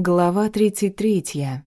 Глава 33.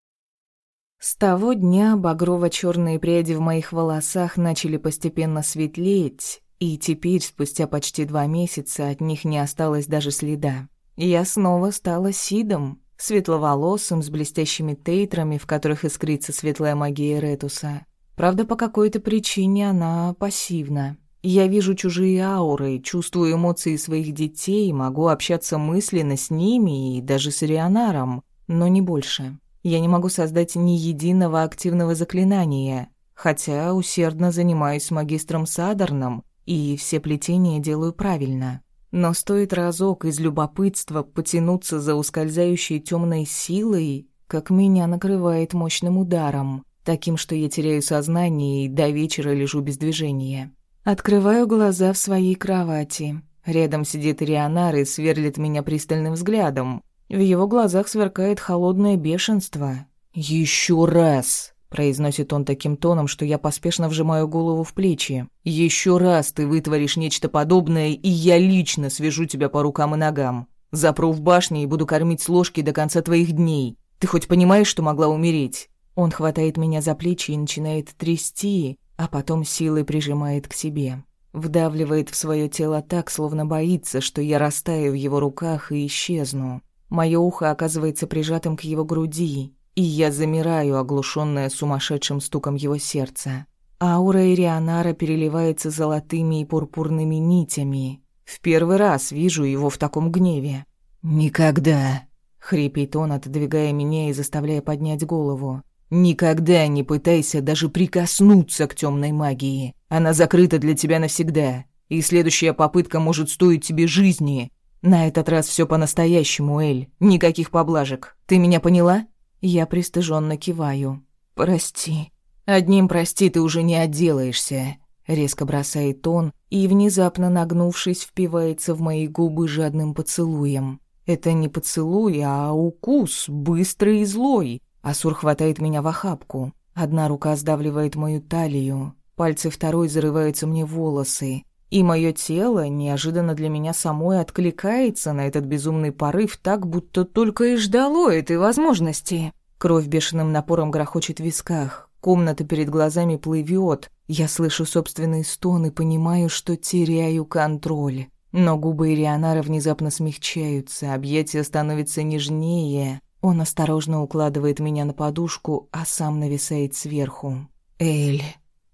С того дня багрово-черные пряди в моих волосах начали постепенно светлеть, и теперь, спустя почти два месяца, от них не осталось даже следа. Я снова стала Сидом, светловолосым, с блестящими тейтрами, в которых искрится светлая магия Ретуса. Правда, по какой-то причине она пассивна. Я вижу чужие ауры, чувствую эмоции своих детей, могу общаться мысленно с ними и даже с Рионаром, но не больше. Я не могу создать ни единого активного заклинания, хотя усердно занимаюсь магистром Садарном и все плетения делаю правильно. Но стоит разок из любопытства потянуться за ускользающей темной силой, как меня накрывает мощным ударом, таким, что я теряю сознание и до вечера лежу без движения. Открываю глаза в своей кровати. Рядом сидит Рионар и сверлит меня пристальным взглядом. В его глазах сверкает холодное бешенство. «Еще раз!» — произносит он таким тоном, что я поспешно вжимаю голову в плечи. «Еще раз ты вытворишь нечто подобное, и я лично свяжу тебя по рукам и ногам. Запру в башне и буду кормить с ложки до конца твоих дней. Ты хоть понимаешь, что могла умереть?» Он хватает меня за плечи и начинает трясти, а потом силой прижимает к себе. Вдавливает в свое тело так, словно боится, что я растаю в его руках и исчезну. Мое ухо оказывается прижатым к его груди, и я замираю, оглушенная сумасшедшим стуком его сердца. Аура Ирианара переливается золотыми и пурпурными нитями. В первый раз вижу его в таком гневе. «Никогда!» — хрипит он, отодвигая меня и заставляя поднять голову. Никогда не пытайся даже прикоснуться к темной магии. Она закрыта для тебя навсегда, и следующая попытка может стоить тебе жизни. На этот раз все по-настоящему, Эль. Никаких поблажек. Ты меня поняла? Я пристыженно киваю. Прости. Одним прости ты уже не отделаешься. Резко бросает он и, внезапно нагнувшись, впивается в мои губы жадным поцелуем. Это не поцелуй, а укус, быстрый и злой. Асур хватает меня в охапку. Одна рука сдавливает мою талию, пальцы второй зарываются мне в волосы. И мое тело неожиданно для меня самой откликается на этот безумный порыв так, будто только и ждало этой возможности. Кровь бешеным напором грохочет в висках, комната перед глазами плывет. Я слышу собственный стон и понимаю, что теряю контроль. Но губы Ирианара внезапно смягчаются, объятия становятся нежнее, он осторожно укладывает меня на подушку, а сам нависает сверху. «Эль».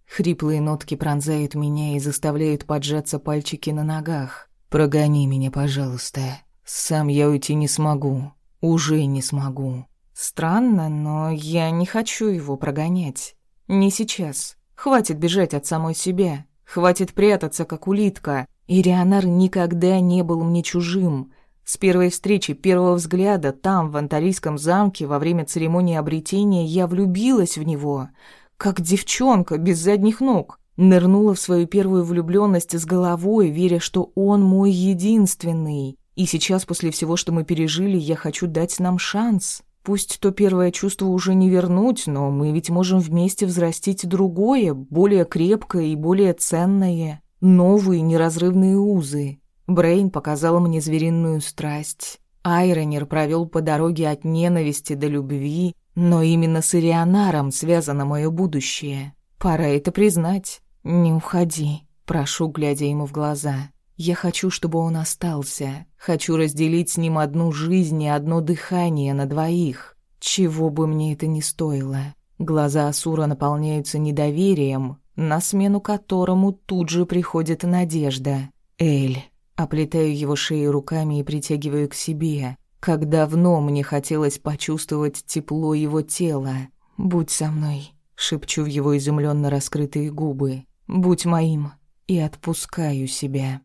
Хриплые нотки пронзают меня и заставляют поджаться пальчики на ногах. «Прогони меня, пожалуйста. Сам я уйти не смогу. Уже не смогу». Странно, но я не хочу его прогонять. Не сейчас. Хватит бежать от самой себя. Хватит прятаться, как улитка. Ирианар никогда не был мне чужим. С первой встречи, первого взгляда, там, в Антарийском замке, во время церемонии обретения, я влюбилась в него, как девчонка, без задних ног. Нырнула в свою первую влюбленность с головой, веря, что он мой единственный. И сейчас, после всего, что мы пережили, я хочу дать нам шанс. Пусть то первое чувство уже не вернуть, но мы ведь можем вместе взрастить другое, более крепкое и более ценное. Новые неразрывные узы. Брейн показал мне звериную страсть. Айронер провел по дороге от ненависти до любви, но именно с Ирионаром связано мое будущее. Пора это признать. Не уходи, прошу, глядя ему в глаза. Я хочу, чтобы он остался. Хочу разделить с ним одну жизнь и одно дыхание на двоих. Чего бы мне это ни стоило. Глаза Асура наполняются недоверием, на смену которому тут же приходит надежда. Эль, Оплетаю его шею руками и притягиваю к себе. Как давно мне хотелось почувствовать тепло его тела. «Будь со мной», — шепчу в его изумленно раскрытые губы. «Будь моим» и отпускаю себя.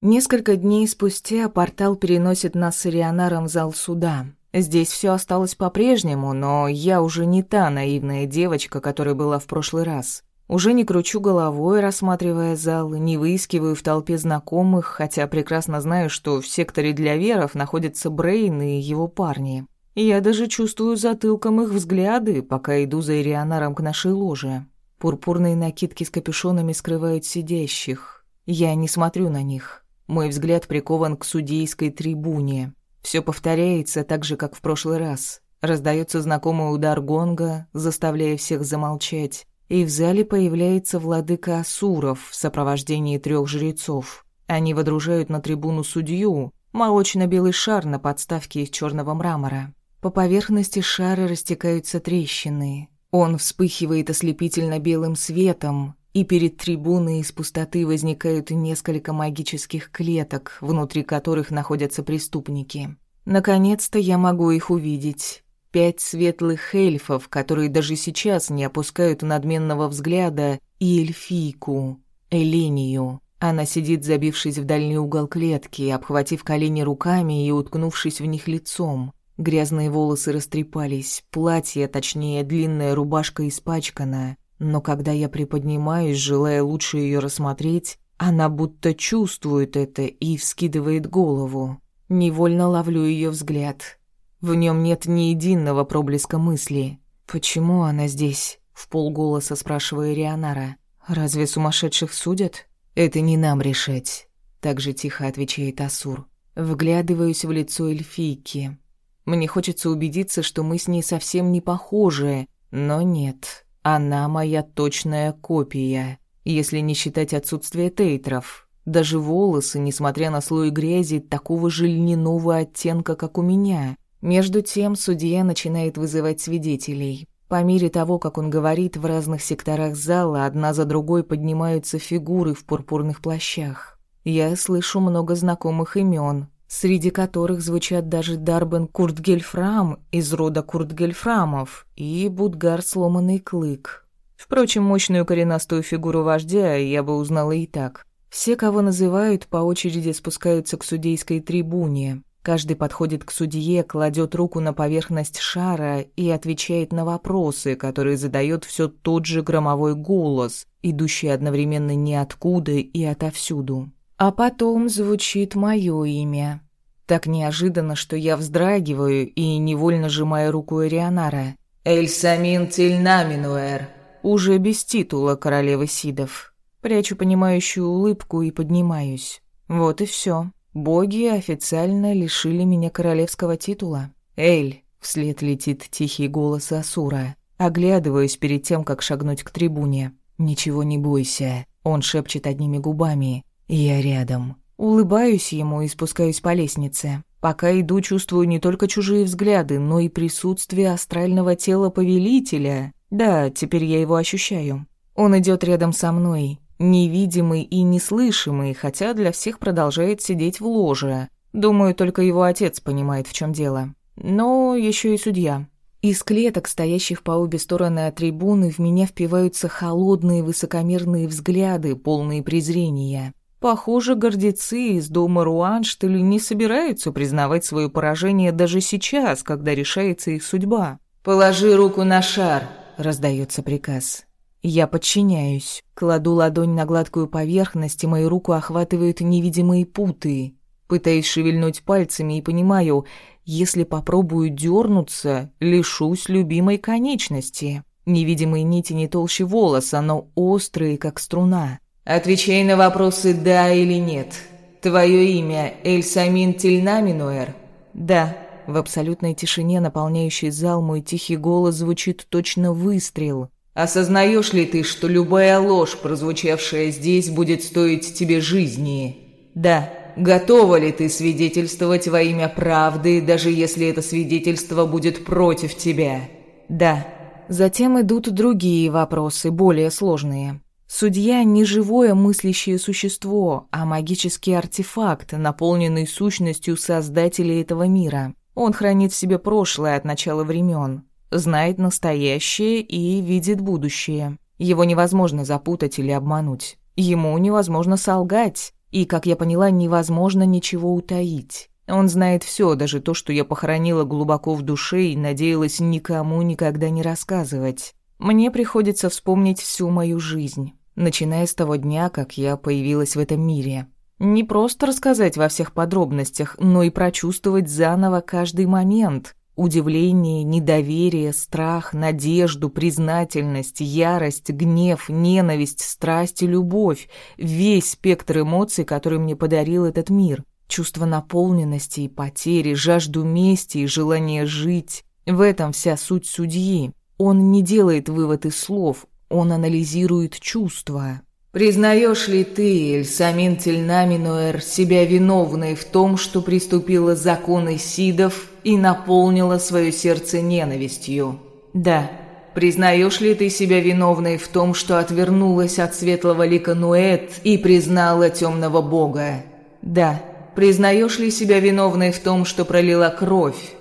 Несколько дней спустя портал переносит нас с Ирионаром в зал суда. Здесь все осталось по-прежнему, но я уже не та наивная девочка, которая была в прошлый раз. Уже не кручу головой, рассматривая зал, не выискиваю в толпе знакомых, хотя прекрасно знаю, что в секторе для веров находятся Брейн и его парни. Я даже чувствую затылком их взгляды, пока иду за Ирианаром к нашей ложе. Пурпурные накидки с капюшонами скрывают сидящих. Я не смотрю на них. Мой взгляд прикован к судейской трибуне. Все повторяется так же, как в прошлый раз. Раздается знакомый удар гонга, заставляя всех замолчать, и в зале появляется владыка Асуров в сопровождении трех жрецов. Они водружают на трибуну судью, молочно-белый шар на подставке из черного мрамора. По поверхности шара растекаются трещины. Он вспыхивает ослепительно белым светом, и перед трибуной из пустоты возникают несколько магических клеток, внутри которых находятся преступники. Наконец-то я могу их увидеть. Пять светлых эльфов, которые даже сейчас не опускают надменного взгляда, и эльфийку, Элению. Она сидит, забившись в дальний угол клетки, обхватив колени руками и уткнувшись в них лицом. Грязные волосы растрепались, платье, точнее, длинная рубашка испачкана. Но когда я приподнимаюсь, желая лучше ее рассмотреть, она будто чувствует это и вскидывает голову. Невольно ловлю ее взгляд. В нем нет ни единого проблеска мысли. «Почему она здесь?» — в полголоса спрашиваю Рионара. «Разве сумасшедших судят?» «Это не нам решать», — так же тихо отвечает Асур. Вглядываюсь в лицо эльфийки. Мне хочется убедиться, что мы с ней совсем не похожи, но нет. Она моя точная копия, если не считать отсутствие тейтров. Даже волосы, несмотря на слой грязи, такого же льняного оттенка, как у меня. Между тем судья начинает вызывать свидетелей. По мере того, как он говорит, в разных секторах зала одна за другой поднимаются фигуры в пурпурных плащах. Я слышу много знакомых имен, среди которых звучат даже Дарбен Куртгельфрам из рода Куртгельфрамов и Будгар Сломанный Клык. Впрочем, мощную коренастую фигуру вождя я бы узнала и так. Все, кого называют, по очереди спускаются к судейской трибуне. Каждый подходит к судье, кладет руку на поверхность шара и отвечает на вопросы, которые задает все тот же громовой голос, идущий одновременно ниоткуда и отовсюду. А потом звучит мое имя. Так неожиданно, что я вздрагиваю и невольно сжимаю руку Эрионара. «Эльсамин Тильнаминуэр». Уже без титула королевы Сидов. Прячу понимающую улыбку и поднимаюсь. Вот и все. Боги официально лишили меня королевского титула. «Эль!» — вслед летит тихий голос Асура. Оглядываюсь перед тем, как шагнуть к трибуне. «Ничего не бойся», — он шепчет одними губами. Я рядом. Улыбаюсь ему и спускаюсь по лестнице. Пока иду, чувствую не только чужие взгляды, но и присутствие астрального тела повелителя. Да, теперь я его ощущаю. Он идет рядом со мной, невидимый и неслышимый, хотя для всех продолжает сидеть в ложе. Думаю, только его отец понимает, в чем дело. Но еще и судья. Из клеток, стоящих по обе стороны от трибуны, в меня впиваются холодные высокомерные взгляды, полные презрения. Похоже, гордецы из дома Руанштель не собираются признавать свое поражение даже сейчас, когда решается их судьба. «Положи руку на шар», — раздается приказ. Я подчиняюсь, кладу ладонь на гладкую поверхность, и мою руку охватывают невидимые путы. Пытаюсь шевельнуть пальцами и понимаю, если попробую дернуться, лишусь любимой конечности. Невидимые нити не толще волоса, но острые, как струна. Отвечай на вопросы «да» или «нет». Твое имя Эльсамин Тильнаминуэр? Да. В абсолютной тишине, наполняющей зал, мой тихий голос звучит точно выстрел. Осознаешь ли ты, что любая ложь, прозвучавшая здесь, будет стоить тебе жизни? Да. Готова ли ты свидетельствовать во имя правды, даже если это свидетельство будет против тебя? Да. Затем идут другие вопросы, более сложные. Судья не живое мыслящее существо, а магический артефакт, наполненный сущностью создателя этого мира. Он хранит в себе прошлое от начала времен, знает настоящее и видит будущее. Его невозможно запутать или обмануть. Ему невозможно солгать, и, как я поняла, невозможно ничего утаить. Он знает все, даже то, что я похоронила глубоко в душе и надеялась никому никогда не рассказывать. Мне приходится вспомнить всю мою жизнь начиная с того дня, как я появилась в этом мире. Не просто рассказать во всех подробностях, но и прочувствовать заново каждый момент. Удивление, недоверие, страх, надежду, признательность, ярость, гнев, ненависть, страсть и любовь. Весь спектр эмоций, который мне подарил этот мир. Чувство наполненности и потери, жажду мести и желание жить. В этом вся суть судьи. Он не делает вывод из слов, он анализирует чувства. «Признаешь ли ты, Эльсамин Тельнаминуэр, себя виновной в том, что приступила законы Сидов и наполнила свое сердце ненавистью?» «Да». «Признаешь ли ты себя виновной в том, что отвернулась от светлого лика Нуэт и признала темного бога?» «Да». Признаешь ли себя виновной в том, что пролила кровь?»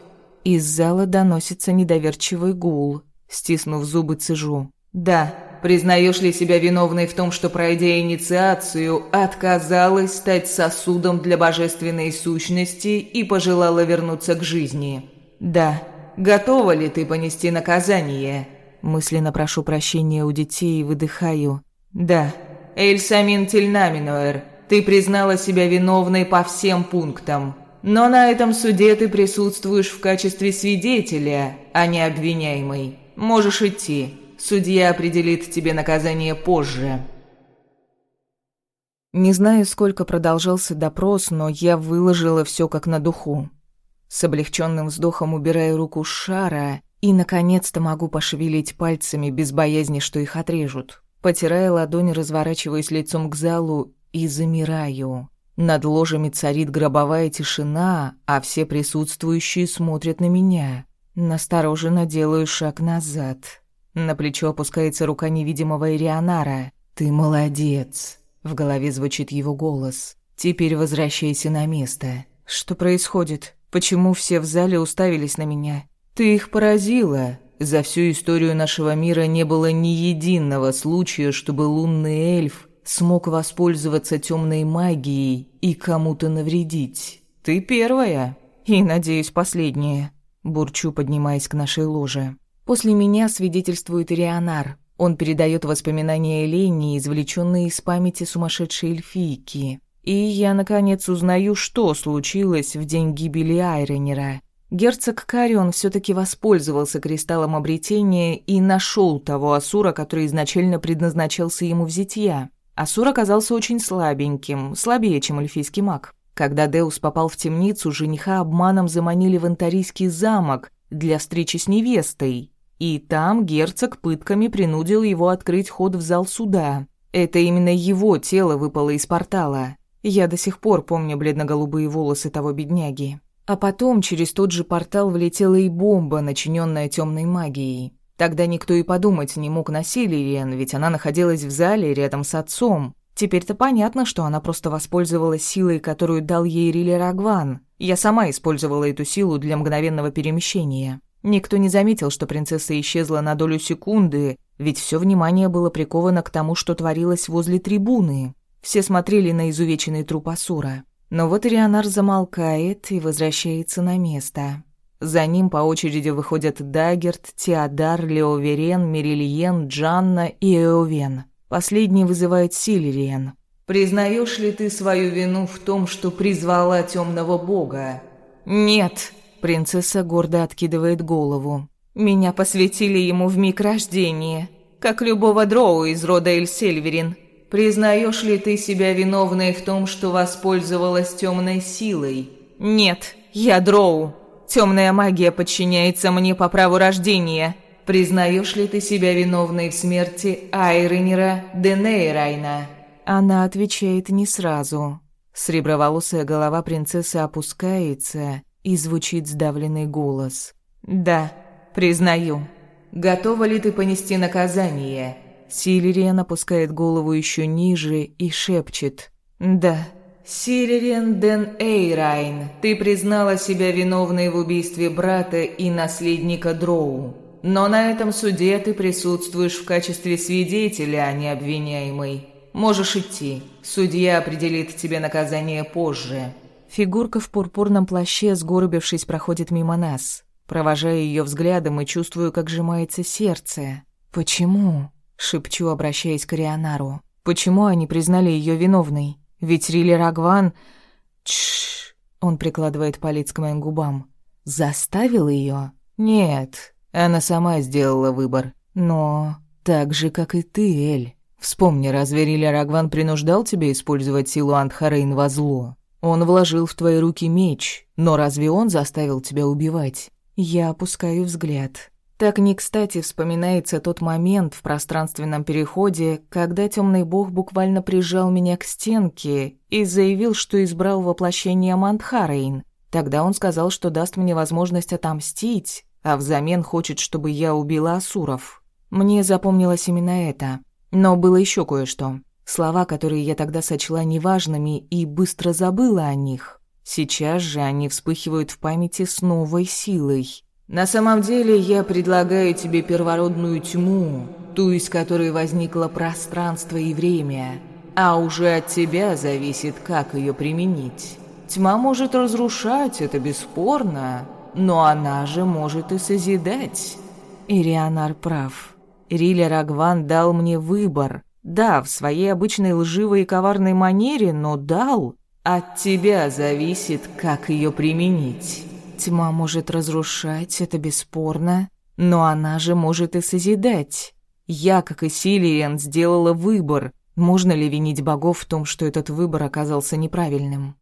Из зала доносится недоверчивый гул. Стиснув зубы, цежу. «Да». Признаешь ли себя виновной в том, что, пройдя инициацию, отказалась стать сосудом для божественной сущности и пожелала вернуться к жизни? «Да». «Готова ли ты понести наказание?» Мысленно прошу прощения у детей и выдыхаю. «Да». «Эльсамин Тельнаминуэр, ты признала себя виновной по всем пунктам. Но на этом суде ты присутствуешь в качестве свидетеля, а не обвиняемый. Можешь идти. Судья определит тебе наказание позже». Не знаю, сколько продолжался допрос, но я выложила все как на духу. С облегченным вздохом убираю руку с шара и, наконец-то, могу пошевелить пальцами без боязни, что их отрежут. Потирая ладонь, разворачиваюсь лицом к залу и замираю. Над ложами царит гробовая тишина, а все присутствующие смотрят на меня. Настороженно делаю шаг назад. На плечо опускается рука невидимого Ирианара. «Ты молодец!» В голове звучит его голос. «Теперь возвращайся на место». «Что происходит? Почему все в зале уставились на меня?» «Ты их поразила. За всю историю нашего мира не было ни единого случая, чтобы лунный эльф смог воспользоваться темной магией и кому-то навредить. Ты первая. И, надеюсь, последняя. Бурчу, поднимаясь к нашей ложе. После меня свидетельствует Рионар. Он передает воспоминания Элении, извлеченные из памяти сумасшедшей эльфийки. И я, наконец, узнаю, что случилось в день гибели Айренера. Герцог Карион все таки воспользовался кристаллом обретения и нашел того Асура, который изначально предназначался ему в зятья. Асур оказался очень слабеньким, слабее, чем эльфийский маг. Когда Деус попал в темницу, жениха обманом заманили в Антарийский замок для встречи с невестой. И там герцог пытками принудил его открыть ход в зал суда. Это именно его тело выпало из портала. Я до сих пор помню бледно-голубые волосы того бедняги. А потом через тот же портал влетела и бомба, начиненная темной магией. Тогда никто и подумать не мог на Силириен, ведь она находилась в зале рядом с отцом. Теперь-то понятно, что она просто воспользовалась силой, которую дал ей Рили Рагван. Я сама использовала эту силу для мгновенного перемещения. Никто не заметил, что принцесса исчезла на долю секунды, ведь все внимание было приковано к тому, что творилось возле трибуны. Все смотрели на изувеченный труп Асура. Но вот Рионар замолкает и возвращается на место. За ним по очереди выходят Дагерт, Теодар, Леоверен, Мерильен, Джанна и Эовен. Последний вызывает Сильриен. «Признаешь ли ты свою вину в том, что призвала темного бога?» «Нет», — принцесса гордо откидывает голову. «Меня посвятили ему в миг рождения, как любого дроу из рода Эльсельверин». «Признаешь ли ты себя виновной в том, что воспользовалась темной силой?» «Нет, я дроу», Темная магия подчиняется мне по праву рождения. Признаешь ли ты себя виновной в смерти Айренера Денейрайна?» Она отвечает не сразу. Среброволосая голова принцессы опускается, и звучит сдавленный голос. «Да, признаю». «Готова ли ты понести наказание?» Силериан опускает голову еще ниже и шепчет. «Да». Силериан Ден Эйрайн, ты признала себя виновной в убийстве брата и наследника Дроу. Но на этом суде ты присутствуешь в качестве свидетеля, а не обвиняемый. Можешь идти. Судья определит тебе наказание позже». Фигурка в пурпурном плаще, сгорбившись, проходит мимо нас. Провожаю ее взглядом и чувствую, как сжимается сердце. «Почему?» — шепчу, обращаясь к Рионару. «Почему они признали ее виновной?» Ведь Рили Рагван... Чш. Он прикладывает палец к моим губам. Заставил ее? Нет, она сама сделала выбор. Но так же, как и ты, Эль. Вспомни, разве Рили Рагван принуждал тебя использовать силу Антхарейн во зло? Он вложил в твои руки меч, но разве он заставил тебя убивать? Я опускаю взгляд. Так не кстати вспоминается тот момент в пространственном переходе, когда темный бог буквально прижал меня к стенке и заявил, что избрал воплощение Мантхарейн. Тогда он сказал, что даст мне возможность отомстить, а взамен хочет, чтобы я убила Асуров. Мне запомнилось именно это. Но было еще кое-что. Слова, которые я тогда сочла неважными и быстро забыла о них. Сейчас же они вспыхивают в памяти с новой силой. «На самом деле я предлагаю тебе первородную тьму, ту, из которой возникло пространство и время, а уже от тебя зависит, как ее применить. Тьма может разрушать, это бесспорно, но она же может и созидать». Ирианар прав. Риля Рагван дал мне выбор. Да, в своей обычной лживой и коварной манере, но дал. От тебя зависит, как ее применить. Тьма может разрушать, это бесспорно, но она же может и созидать. Я, как и Силиен, сделала выбор. Можно ли винить богов в том, что этот выбор оказался неправильным?